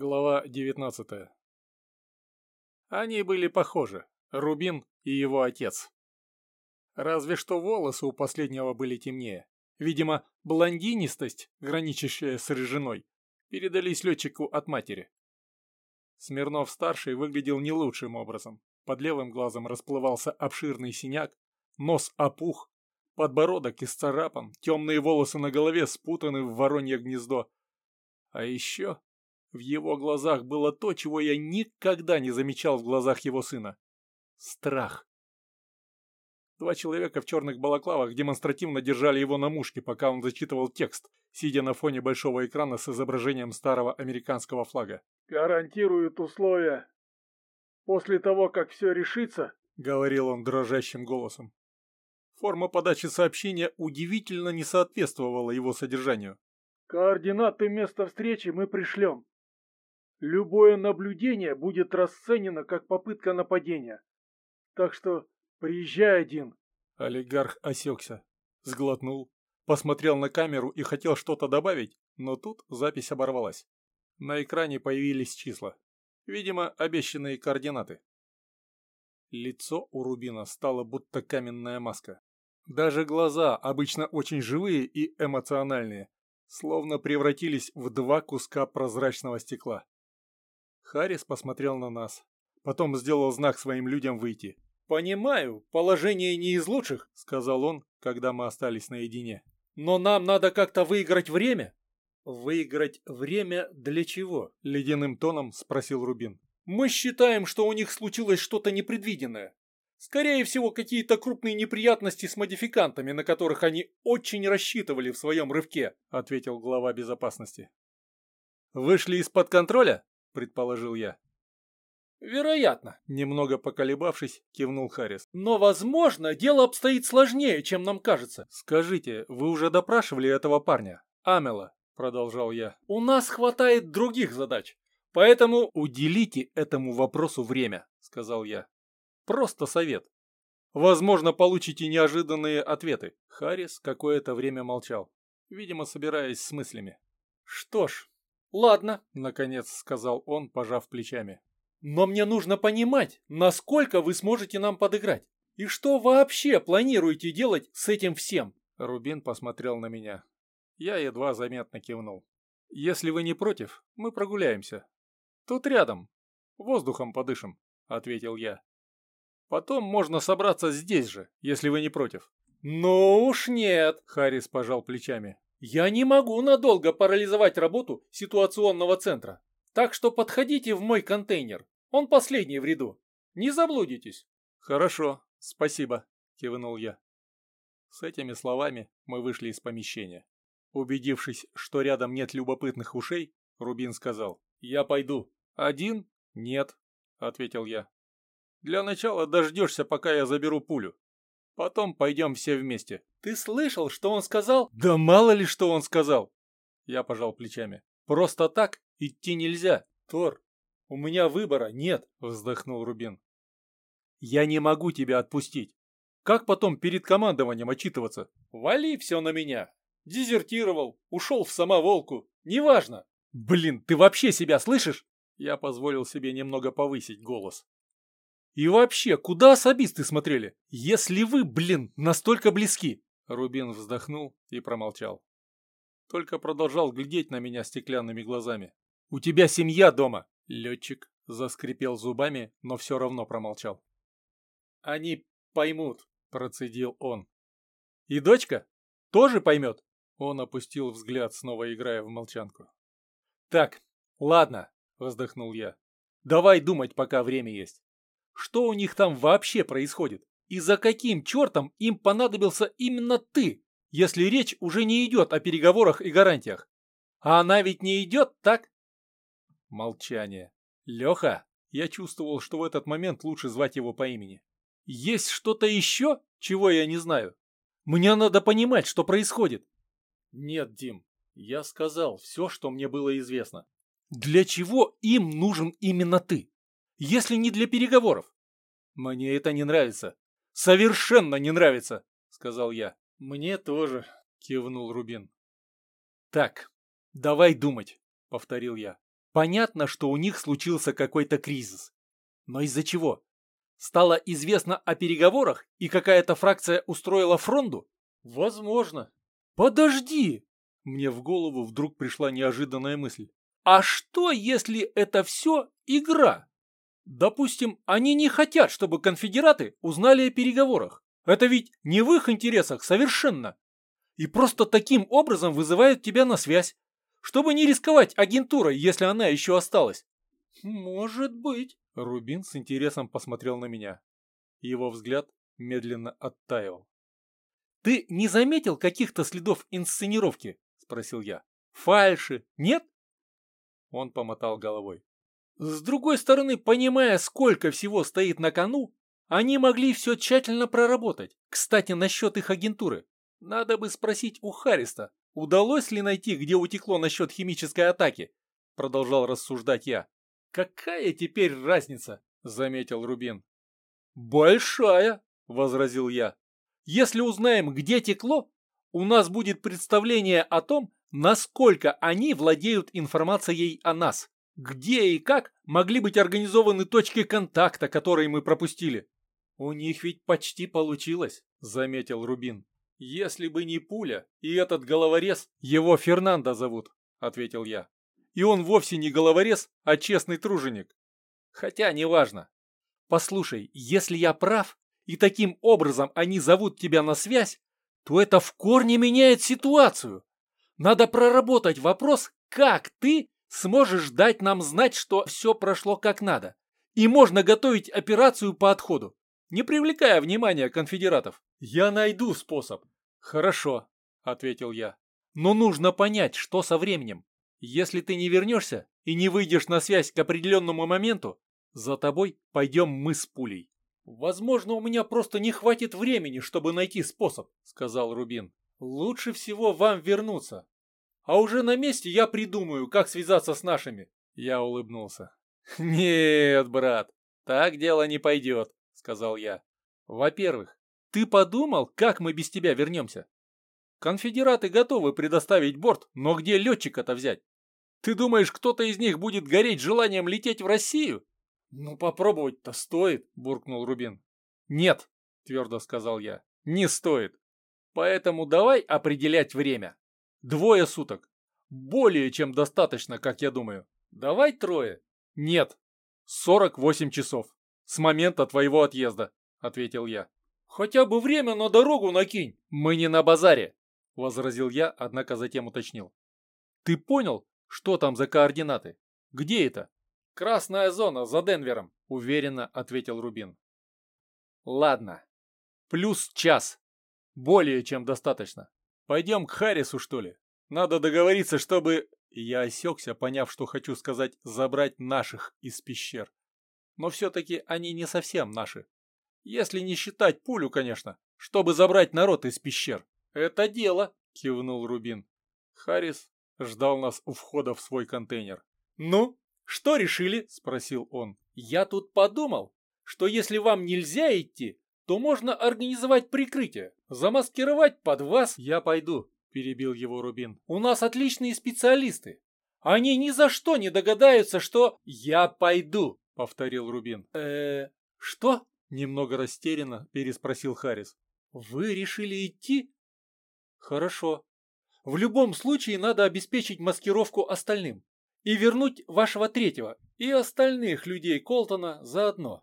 Глава 19 Они были похожи, Рубин и его отец. Разве что волосы у последнего были темнее. Видимо, блондинистость, граничащая с рыжиной, передались летчику от матери. Смирнов-старший выглядел не лучшим образом. Под левым глазом расплывался обширный синяк, нос опух, подбородок исцарапан, темные волосы на голове спутаны в воронье гнездо. А еще в его глазах было то, чего я никогда не замечал в глазах его сына. Страх. Два человека в черных балаклавах демонстративно держали его на мушке, пока он зачитывал текст, сидя на фоне большого экрана с изображением старого американского флага. «Гарантируют условия. После того, как все решится», — говорил он дрожащим голосом. Форма подачи сообщения удивительно не соответствовала его содержанию. «Координаты места встречи мы пришлем. Любое наблюдение будет расценено как попытка нападения. Так что приезжай один. Олигарх осекся, сглотнул, посмотрел на камеру и хотел что-то добавить, но тут запись оборвалась. На экране появились числа. Видимо, обещанные координаты. Лицо у Рубина стало будто каменная маска. Даже глаза, обычно очень живые и эмоциональные, словно превратились в два куска прозрачного стекла. Харрис посмотрел на нас. Потом сделал знак своим людям выйти. «Понимаю, положение не из лучших», — сказал он, когда мы остались наедине. «Но нам надо как-то выиграть время». «Выиграть время для чего?» — ледяным тоном спросил Рубин. «Мы считаем, что у них случилось что-то непредвиденное. Скорее всего, какие-то крупные неприятности с модификантами, на которых они очень рассчитывали в своем рывке», — ответил глава безопасности. «Вышли из-под контроля?» Предположил я. «Вероятно», — немного поколебавшись, кивнул Харрис. «Но, возможно, дело обстоит сложнее, чем нам кажется». «Скажите, вы уже допрашивали этого парня, Амела?» — продолжал я. «У нас хватает других задач, поэтому уделите этому вопросу время», — сказал я. «Просто совет. Возможно, получите неожиданные ответы». Харрис какое-то время молчал, видимо, собираясь с мыслями. «Что ж, «Ладно», — наконец сказал он, пожав плечами. «Но мне нужно понимать, насколько вы сможете нам подыграть. И что вообще планируете делать с этим всем?» Рубин посмотрел на меня. Я едва заметно кивнул. «Если вы не против, мы прогуляемся. Тут рядом. Воздухом подышим», — ответил я. «Потом можно собраться здесь же, если вы не против». «Ну уж нет», — Харрис пожал плечами. Я не могу надолго парализовать работу ситуационного центра. Так что подходите в мой контейнер. Он последний в ряду. Не заблудитесь. Хорошо, спасибо, кивнул я. С этими словами мы вышли из помещения. Убедившись, что рядом нет любопытных ушей, Рубин сказал, «Я пойду». «Один?» «Нет», — ответил я. «Для начала дождешься, пока я заберу пулю. Потом пойдем все вместе. Ты слышал, что он сказал? Да мало ли, что он сказал. Я пожал плечами. Просто так идти нельзя. Тор, у меня выбора нет, вздохнул Рубин. Я не могу тебя отпустить. Как потом перед командованием отчитываться? Вали все на меня. Дезертировал, ушел в самоволку. Неважно. Блин, ты вообще себя слышишь? Я позволил себе немного повысить голос. И вообще, куда особисты смотрели? Если вы, блин, настолько близки!» Рубин вздохнул и промолчал. Только продолжал глядеть на меня стеклянными глазами. «У тебя семья дома!» Летчик заскрипел зубами, но все равно промолчал. «Они поймут», — процедил он. «И дочка? Тоже поймет?» Он опустил взгляд, снова играя в молчанку. «Так, ладно», — вздохнул я. «Давай думать, пока время есть. Что у них там вообще происходит? И за каким чертом им понадобился именно ты, если речь уже не идет о переговорах и гарантиях? А она ведь не идет, так? Молчание. Леха, я чувствовал, что в этот момент лучше звать его по имени. Есть что-то еще, чего я не знаю? Мне надо понимать, что происходит. Нет, Дим, я сказал все, что мне было известно. Для чего им нужен именно ты? Если не для переговоров? Мне это не нравится. Совершенно не нравится, сказал я. Мне тоже, кивнул Рубин. Так, давай думать, повторил я. Понятно, что у них случился какой-то кризис. Но из-за чего? Стало известно о переговорах, и какая-то фракция устроила фронду? Возможно. Подожди! Мне в голову вдруг пришла неожиданная мысль. А что, если это все игра? Допустим, они не хотят, чтобы конфедераты узнали о переговорах. Это ведь не в их интересах совершенно. И просто таким образом вызывают тебя на связь, чтобы не рисковать агентурой, если она еще осталась. Может быть. Рубин с интересом посмотрел на меня. Его взгляд медленно оттаял. «Ты не заметил каких-то следов инсценировки?» – спросил я. «Фальши? Нет?» Он помотал головой. С другой стороны, понимая, сколько всего стоит на кону, они могли все тщательно проработать. Кстати, насчет их агентуры. Надо бы спросить у Хариста, удалось ли найти, где утекло насчет химической атаки? Продолжал рассуждать я. Какая теперь разница? Заметил Рубин. Большая, возразил я. Если узнаем, где текло, у нас будет представление о том, насколько они владеют информацией о нас. Где и как могли быть организованы точки контакта, которые мы пропустили? У них ведь почти получилось, заметил Рубин. Если бы не пуля и этот головорез, его Фернандо зовут, ответил я. И он вовсе не головорез, а честный труженик. Хотя неважно. Послушай, если я прав, и таким образом они зовут тебя на связь, то это в корне меняет ситуацию. Надо проработать вопрос, как ты сможешь дать нам знать, что все прошло как надо. И можно готовить операцию по отходу, не привлекая внимания конфедератов. Я найду способ. Хорошо, ответил я. Но нужно понять, что со временем. Если ты не вернешься и не выйдешь на связь к определенному моменту, за тобой пойдем мы с пулей. Возможно, у меня просто не хватит времени, чтобы найти способ, сказал Рубин. Лучше всего вам вернуться. А уже на месте я придумаю, как связаться с нашими. Я улыбнулся. Нет, брат, так дело не пойдет, сказал я. Во-первых, ты подумал, как мы без тебя вернемся? Конфедераты готовы предоставить борт, но где летчика-то взять? Ты думаешь, кто-то из них будет гореть желанием лететь в Россию? Ну, попробовать-то стоит, буркнул Рубин. Нет, твердо сказал я, не стоит. Поэтому давай определять время. Двое суток. Более чем достаточно, как я думаю. Давай трое. Нет. 48 часов. С момента твоего отъезда, ответил я. Хотя бы время на дорогу накинь. Мы не на базаре, возразил я, однако затем уточнил. Ты понял, что там за координаты? Где это? Красная зона за Денвером, уверенно ответил Рубин. Ладно. Плюс час. Более чем достаточно. Пойдем к Харрису, что ли? Надо договориться, чтобы... Я осекся, поняв, что хочу сказать забрать наших из пещер. Но все-таки они не совсем наши. Если не считать пулю, конечно, чтобы забрать народ из пещер. Это дело, кивнул Рубин. Харрис ждал нас у входа в свой контейнер. Ну, что решили? Спросил он. Я тут подумал, что если вам нельзя идти, то можно организовать прикрытие, замаскировать под вас. Я пойду, перебил его Рубин. У нас отличные специалисты. Они ни за что не догадаются, что... Я пойду, повторил Рубин. э что? Немного растерянно переспросил Харрис. Вы решили идти? Хорошо. В любом случае надо обеспечить маскировку остальным. И вернуть вашего третьего и остальных людей Колтона заодно.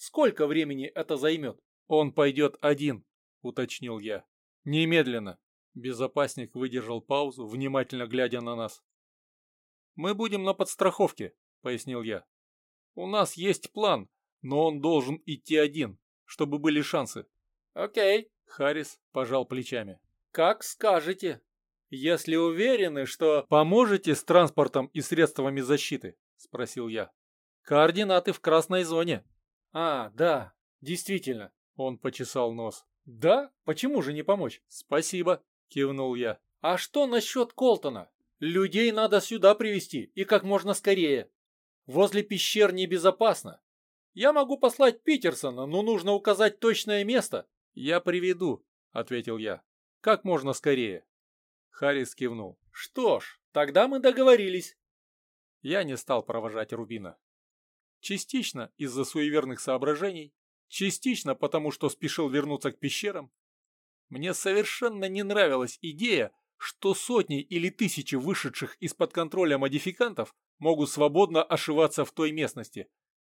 Сколько времени это займет? Он пойдет один, уточнил я. Немедленно. Безопасник выдержал паузу, внимательно глядя на нас. Мы будем на подстраховке, пояснил я. У нас есть план, но он должен идти один, чтобы были шансы. Окей, Харрис пожал плечами. Как скажете. Если уверены, что поможете с транспортом и средствами защиты, спросил я. Координаты в красной зоне. «А, да, действительно», — он почесал нос. «Да? Почему же не помочь?» «Спасибо», — кивнул я. «А что насчет Колтона? Людей надо сюда привести и как можно скорее. Возле пещер небезопасно. Я могу послать Питерсона, но нужно указать точное место». «Я приведу», — ответил я. «Как можно скорее». Харрис кивнул. «Что ж, тогда мы договорились. я не стал провожать Рубина. Частично из-за суеверных соображений, частично потому, что спешил вернуться к пещерам. Мне совершенно не нравилась идея, что сотни или тысячи вышедших из-под контроля модификантов могут свободно ошиваться в той местности.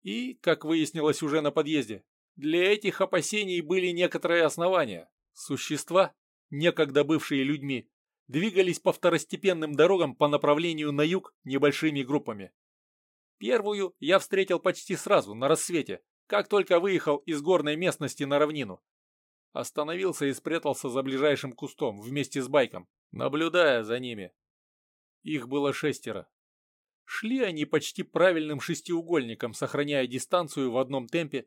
И, как выяснилось уже на подъезде, для этих опасений были некоторые основания. Существа, некогда бывшие людьми, двигались по второстепенным дорогам по направлению на юг небольшими группами. Первую я встретил почти сразу, на рассвете, как только выехал из горной местности на равнину. Остановился и спрятался за ближайшим кустом вместе с байком, наблюдая за ними. Их было шестеро. Шли они почти правильным шестиугольником, сохраняя дистанцию в одном темпе.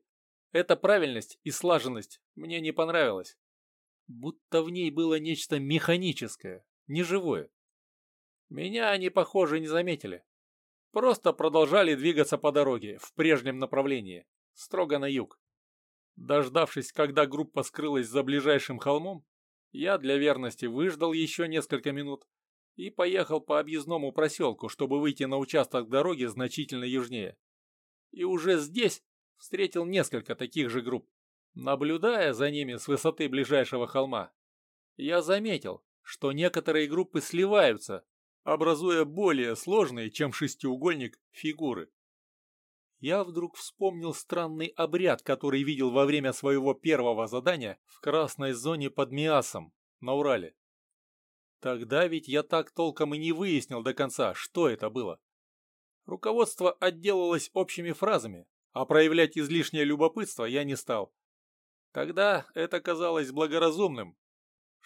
Эта правильность и слаженность мне не понравилась будто в ней было нечто механическое, неживое. Меня они, похоже, не заметили. Просто продолжали двигаться по дороге в прежнем направлении, строго на юг. Дождавшись, когда группа скрылась за ближайшим холмом, я для верности выждал еще несколько минут и поехал по объездному проселку, чтобы выйти на участок дороги значительно южнее. И уже здесь встретил несколько таких же групп. Наблюдая за ними с высоты ближайшего холма, я заметил, что некоторые группы сливаются, образуя более сложные, чем шестиугольник, фигуры. Я вдруг вспомнил странный обряд, который видел во время своего первого задания в красной зоне под Миасом, на Урале. Тогда ведь я так толком и не выяснил до конца, что это было. Руководство отделалось общими фразами, а проявлять излишнее любопытство я не стал. Тогда это казалось благоразумным.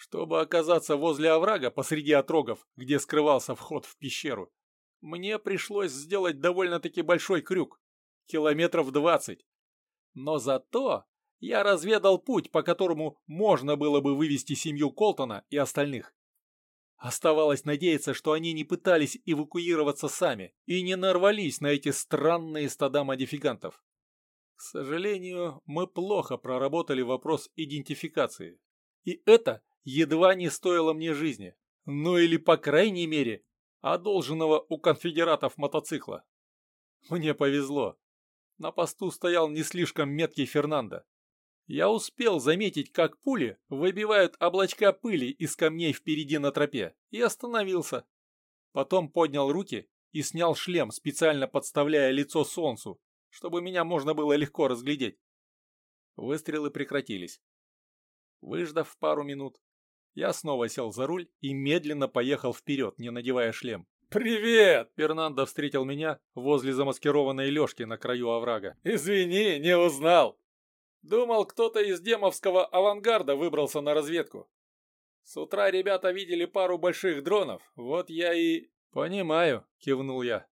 Чтобы оказаться возле оврага посреди отрогов, где скрывался вход в пещеру, мне пришлось сделать довольно-таки большой крюк, километров двадцать. Но зато я разведал путь, по которому можно было бы вывести семью Колтона и остальных. Оставалось надеяться, что они не пытались эвакуироваться сами и не нарвались на эти странные стада модификантов. К сожалению, мы плохо проработали вопрос идентификации. И это едва не стоило мне жизни. Ну или, по крайней мере, одолженного у конфедератов мотоцикла. Мне повезло. На посту стоял не слишком меткий Фернандо. Я успел заметить, как пули выбивают облачка пыли из камней впереди на тропе, и остановился. Потом поднял руки и снял шлем, специально подставляя лицо солнцу, чтобы меня можно было легко разглядеть. Выстрелы прекратились. Выждав пару минут, я снова сел за руль и медленно поехал вперед, не надевая шлем. «Привет!» Фернандо встретил меня возле замаскированной лёжки на краю оврага. «Извини, не узнал. Думал, кто-то из демовского авангарда выбрался на разведку. С утра ребята видели пару больших дронов, вот я и...» «Понимаю», — кивнул я.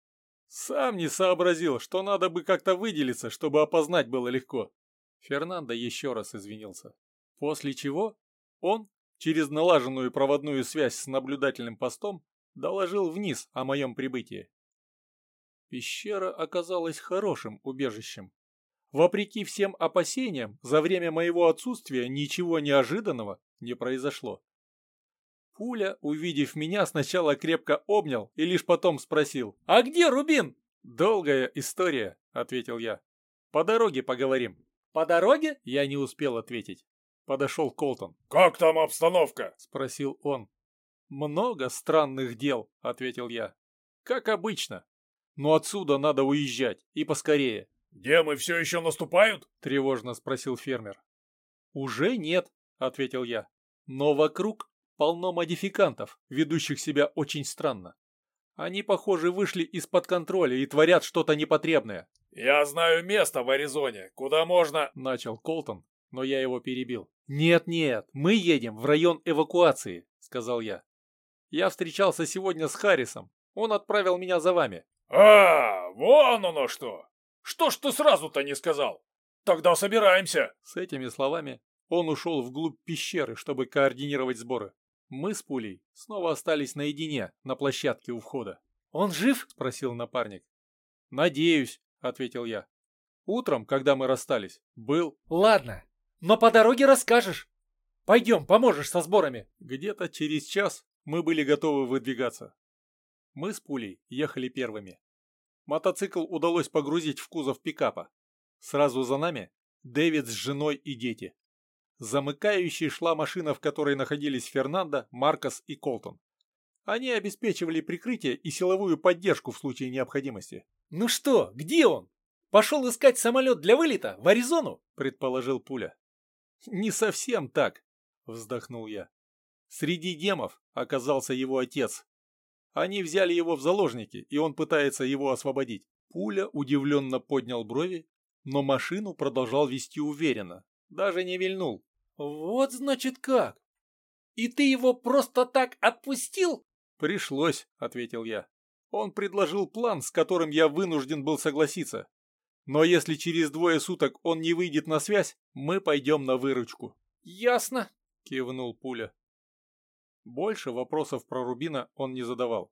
Сам не сообразил, что надо бы как-то выделиться, чтобы опознать было легко. Фернандо еще раз извинился. После чего он, через налаженную проводную связь с наблюдательным постом, доложил вниз о моем прибытии. Пещера оказалась хорошим убежищем. Вопреки всем опасениям, за время моего отсутствия ничего неожиданного не произошло. Пуля, увидев меня, сначала крепко обнял и лишь потом спросил «А где Рубин?» «Долгая история», — ответил я. «По дороге поговорим». «По дороге?» Я не успел ответить. Подошел Колтон. «Как там обстановка?» — спросил он. «Много странных дел», — ответил я. «Как обычно. Но отсюда надо уезжать, и поскорее». «Демы все еще наступают?» — тревожно спросил фермер. «Уже нет», — ответил я. «Но вокруг полно модификантов, ведущих себя очень странно. Они, похоже, вышли из-под контроля и творят что-то непотребное. «Я знаю место в Аризоне, куда можно...» Начал Колтон, но я его перебил. «Нет-нет, мы едем в район эвакуации», — сказал я. «Я встречался сегодня с Харрисом. Он отправил меня за вами». «А, вон оно что! Что ж ты сразу-то не сказал? Тогда собираемся!» С этими словами он ушел вглубь пещеры, чтобы координировать сборы. Мы с Пулей снова остались наедине на площадке у входа. «Он жив?» – спросил напарник. «Надеюсь», – ответил я. «Утром, когда мы расстались, был...» «Ладно, но по дороге расскажешь. Пойдем, поможешь со сборами». Где-то через час мы были готовы выдвигаться. Мы с Пулей ехали первыми. Мотоцикл удалось погрузить в кузов пикапа. Сразу за нами Дэвид с женой и дети. Замыкающей шла машина, в которой находились Фернандо, Маркос и Колтон. Они обеспечивали прикрытие и силовую поддержку в случае необходимости. «Ну что, где он? Пошел искать самолет для вылета в Аризону?» – предположил Пуля. «Не совсем так», – вздохнул я. Среди демов оказался его отец. Они взяли его в заложники, и он пытается его освободить. Пуля удивленно поднял брови, но машину продолжал вести уверенно, даже не вильнул. «Вот значит как! И ты его просто так отпустил?» «Пришлось», — ответил я. Он предложил план, с которым я вынужден был согласиться. Но если через двое суток он не выйдет на связь, мы пойдем на выручку. «Ясно», — кивнул Пуля. Больше вопросов про Рубина он не задавал.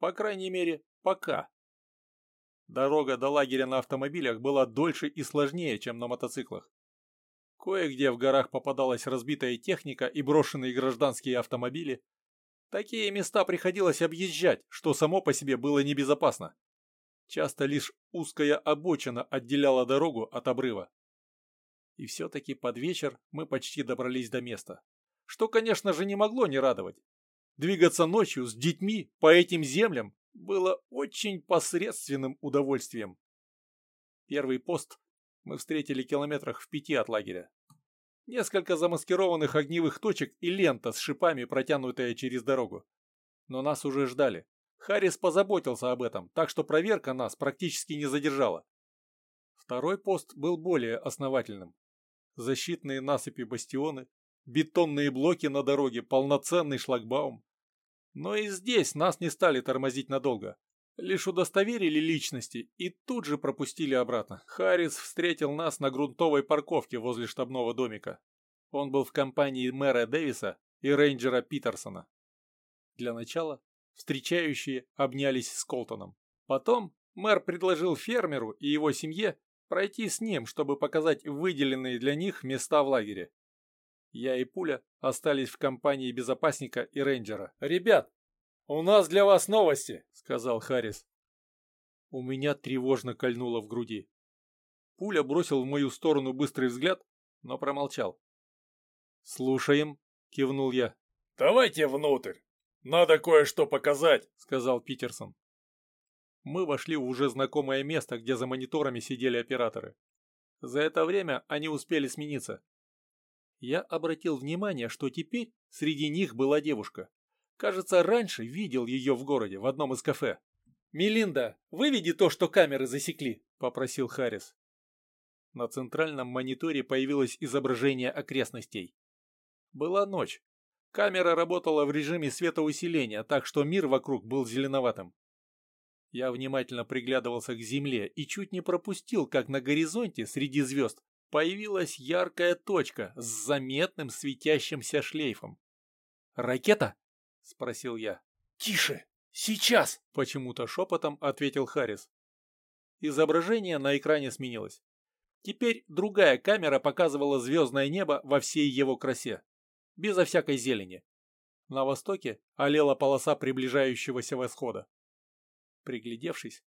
По крайней мере, пока. Дорога до лагеря на автомобилях была дольше и сложнее, чем на мотоциклах. Кое-где в горах попадалась разбитая техника и брошенные гражданские автомобили. Такие места приходилось объезжать, что само по себе было небезопасно. Часто лишь узкая обочина отделяла дорогу от обрыва. И все-таки под вечер мы почти добрались до места. Что, конечно же, не могло не радовать. Двигаться ночью с детьми по этим землям было очень посредственным удовольствием. Первый пост мы встретили километрах в пяти от лагеря. Несколько замаскированных огневых точек и лента с шипами, протянутая через дорогу. Но нас уже ждали. Харрис позаботился об этом, так что проверка нас практически не задержала. Второй пост был более основательным. Защитные насыпи бастионы, бетонные блоки на дороге, полноценный шлагбаум. Но и здесь нас не стали тормозить надолго. Лишь удостоверили личности и тут же пропустили обратно. Харрис встретил нас на грунтовой парковке возле штабного домика. Он был в компании мэра Дэвиса и рейнджера Питерсона. Для начала встречающие обнялись с Колтоном. Потом мэр предложил фермеру и его семье пройти с ним, чтобы показать выделенные для них места в лагере. Я и Пуля остались в компании безопасника и рейнджера. «Ребят, у нас для вас новости», — сказал Харрис. У меня тревожно кольнуло в груди. Пуля бросил в мою сторону быстрый взгляд, но промолчал. «Слушаем», — кивнул я. «Давайте внутрь. Надо кое-что показать», — сказал Питерсон. Мы вошли в уже знакомое место, где за мониторами сидели операторы. За это время они успели смениться. Я обратил внимание, что теперь среди них была девушка. Кажется, раньше видел ее в городе, в одном из кафе. «Мелинда, выведи то, что камеры засекли», — попросил Харрис. На центральном мониторе появилось изображение окрестностей. Была ночь. Камера работала в режиме светоусиления, так что мир вокруг был зеленоватым. Я внимательно приглядывался к земле и чуть не пропустил, как на горизонте среди звезд появилась яркая точка с заметным светящимся шлейфом. «Ракета?» — спросил я. «Тише! Сейчас!» — почему-то шепотом ответил Харрис. Изображение на экране сменилось. Теперь другая камера показывала звездное небо во всей его красе, безо всякой зелени. На востоке олела полоса приближающегося восхода. Приглядевшись,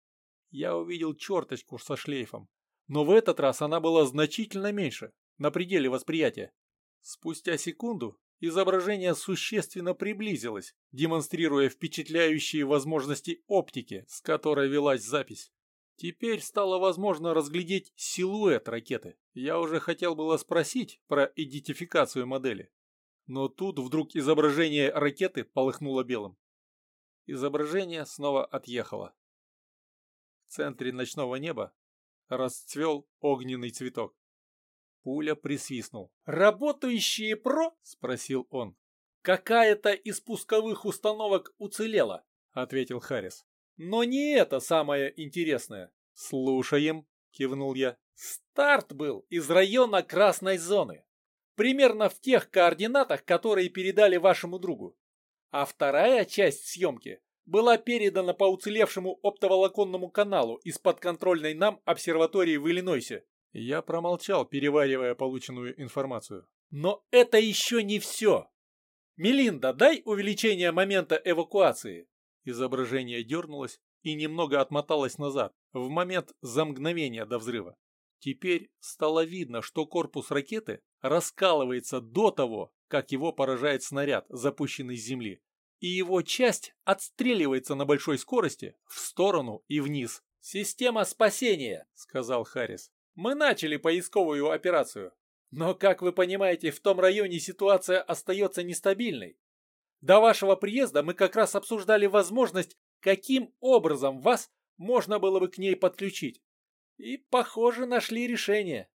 я увидел черточку со шлейфом, но в этот раз она была значительно меньше, на пределе восприятия. Спустя секунду изображение существенно приблизилось, демонстрируя впечатляющие возможности оптики, с которой велась запись. Теперь стало возможно разглядеть силуэт ракеты. Я уже хотел было спросить про идентификацию модели. Но тут вдруг изображение ракеты полыхнуло белым. Изображение снова отъехало. В центре ночного неба расцвел огненный цветок. Пуля присвистнул. «Работающие ПРО?» – спросил он. «Какая-то из пусковых установок уцелела», – ответил Харрис. «Но не это самое интересное». «Слушаем», – кивнул я. «Старт был из района красной зоны. Примерно в тех координатах, которые передали вашему другу. А вторая часть съемки была передана по уцелевшему оптоволоконному каналу из подконтрольной нам обсерватории в Иллинойсе. Я промолчал, переваривая полученную информацию. Но это еще не все. Мелинда, дай увеличение момента эвакуации. Изображение дернулось и немного отмоталась назад, в момент за мгновение до взрыва. Теперь стало видно, что корпус ракеты раскалывается до того, как его поражает снаряд, запущенный с земли, и его часть отстреливается на большой скорости в сторону и вниз. «Система спасения», — сказал Харрис. «Мы начали поисковую операцию. Но, как вы понимаете, в том районе ситуация остается нестабильной. До вашего приезда мы как раз обсуждали возможность, каким образом вас можно было бы к ней подключить. И, похоже, нашли решение.